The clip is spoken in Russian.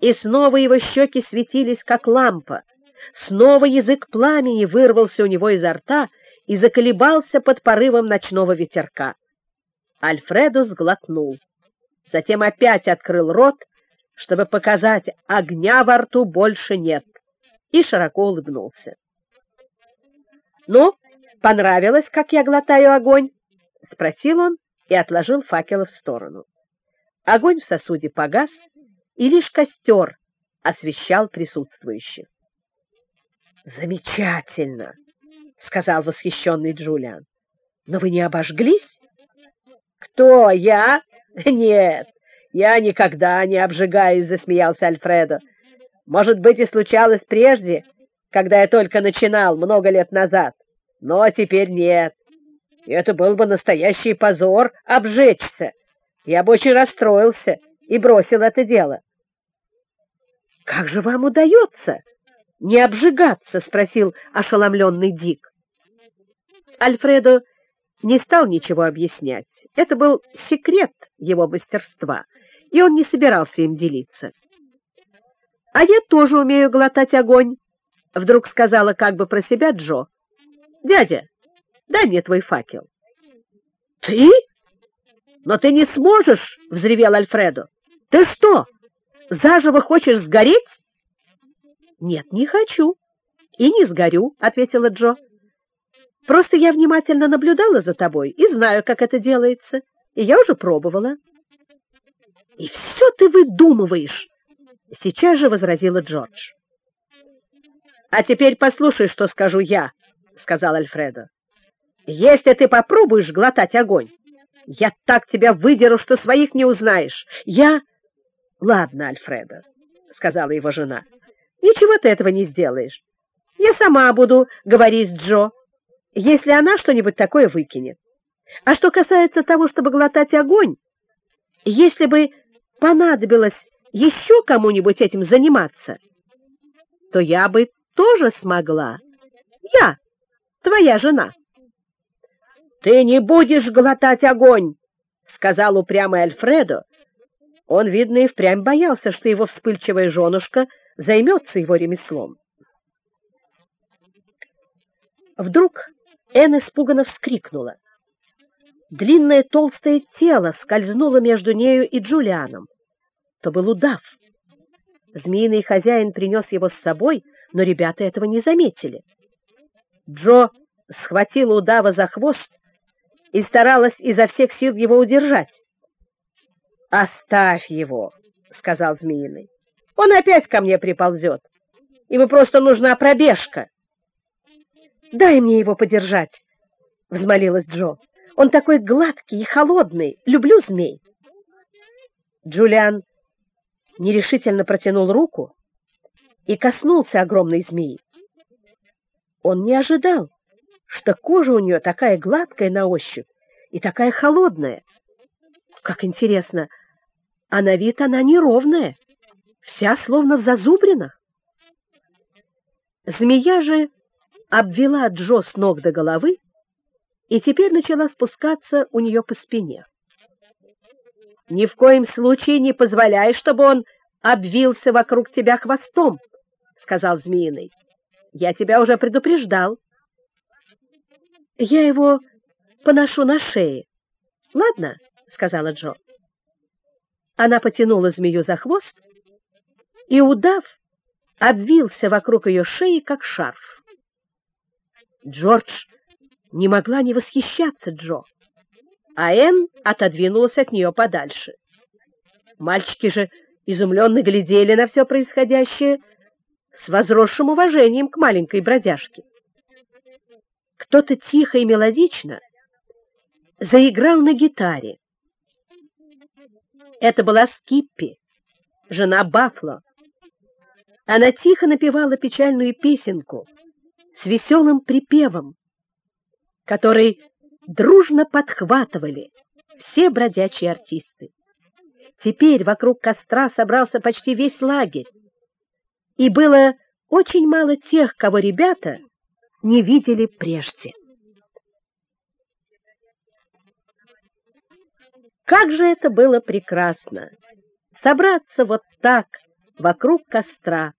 и снова его щеки светились, как лампа. Снова язык пламени вырвался у него изо рта и заколебался под порывом ночного ветерка. Альфредо сглотнул. Затем опять открыл рот, чтобы показать, огня во рту больше нет, и широко улыбнулся. «Ну, понравилось, как я глотаю огонь?» — спросил он и отложил факел в сторону. Огонь в сосуде погас, и лишь костер освещал присутствующих. «Замечательно!» — сказал восхищенный Джулиан. «Но вы не обожглись?» «Кто, я? Нет, я никогда не обжигаюсь», — засмеялся Альфредо. «Может быть, и случалось прежде, когда я только начинал много лет назад, но теперь нет. И это был бы настоящий позор обжечься. Я бы очень расстроился и бросил это дело». «Как же вам удается не обжигаться?» — спросил ошеломленный Дик. Альфредо не стал ничего объяснять. Это был секрет его мастерства, и он не собирался им делиться. «А я тоже умею глотать огонь», — вдруг сказала как бы про себя Джо. «Дядя, дай мне твой факел». «Ты? Но ты не сможешь!» — взревел Альфредо. «Ты что, заживо хочешь сгореть?» «Нет, не хочу и не сгорю», — ответила Джо. Просто я внимательно наблюдала за тобой и знаю, как это делается, и я уже пробовала. — И все ты выдумываешь! — сейчас же возразила Джордж. — А теперь послушай, что скажу я, — сказал Альфредо. — Если ты попробуешь глотать огонь, я так тебя выдеру, что своих не узнаешь. Я... — Ладно, Альфредо, — сказала его жена, — ничего ты этого не сделаешь. Я сама буду говорить с Джо если она что-нибудь такое выкинет. А что касается того, чтобы глотать огонь, если бы понадобилось еще кому-нибудь этим заниматься, то я бы тоже смогла. Я, твоя жена. Ты не будешь глотать огонь, сказал упрямый Альфредо. Он, видно, и впрямь боялся, что его вспыльчивая женушка займется его ремеслом. Вдруг Эн испуганно вскрикнула. Длинное толстое тело скользнуло между нею и Джулианом. То был удав. Змеиный хозяин принес его с собой, но ребята этого не заметили. Джо схватила удава за хвост и старалась изо всех сил его удержать. «Оставь его», — сказал Змеиный. «Он опять ко мне приползет. Ему просто нужна пробежка». Дай мне его подержать, — взмолилась Джо. Он такой гладкий и холодный. Люблю змей. Джулиан нерешительно протянул руку и коснулся огромной змеи. Он не ожидал, что кожа у нее такая гладкая на ощупь и такая холодная. Как интересно, а на вид она неровная, вся словно в зазубринах. Змея же обвела Джо с ног до головы и теперь начала спускаться у нее по спине. «Ни в коем случае не позволяй, чтобы он обвился вокруг тебя хвостом», — сказал Змеиный. «Я тебя уже предупреждал». «Я его поношу на шее. Ладно?» — сказала Джо. Она потянула змею за хвост, и удав обвился вокруг ее шеи, как шарф. Джордж не могла не восхищаться Джо, а Энн отодвинулась от нее подальше. Мальчики же изумленно глядели на все происходящее с возросшим уважением к маленькой бродяжке. Кто-то тихо и мелодично заиграл на гитаре. Это была Скиппи, жена Бафло. Она тихо напевала печальную песенку — с веселым припевом, который дружно подхватывали все бродячие артисты. Теперь вокруг костра собрался почти весь лагерь, и было очень мало тех, кого ребята не видели прежде. Как же это было прекрасно! Собраться вот так вокруг костра,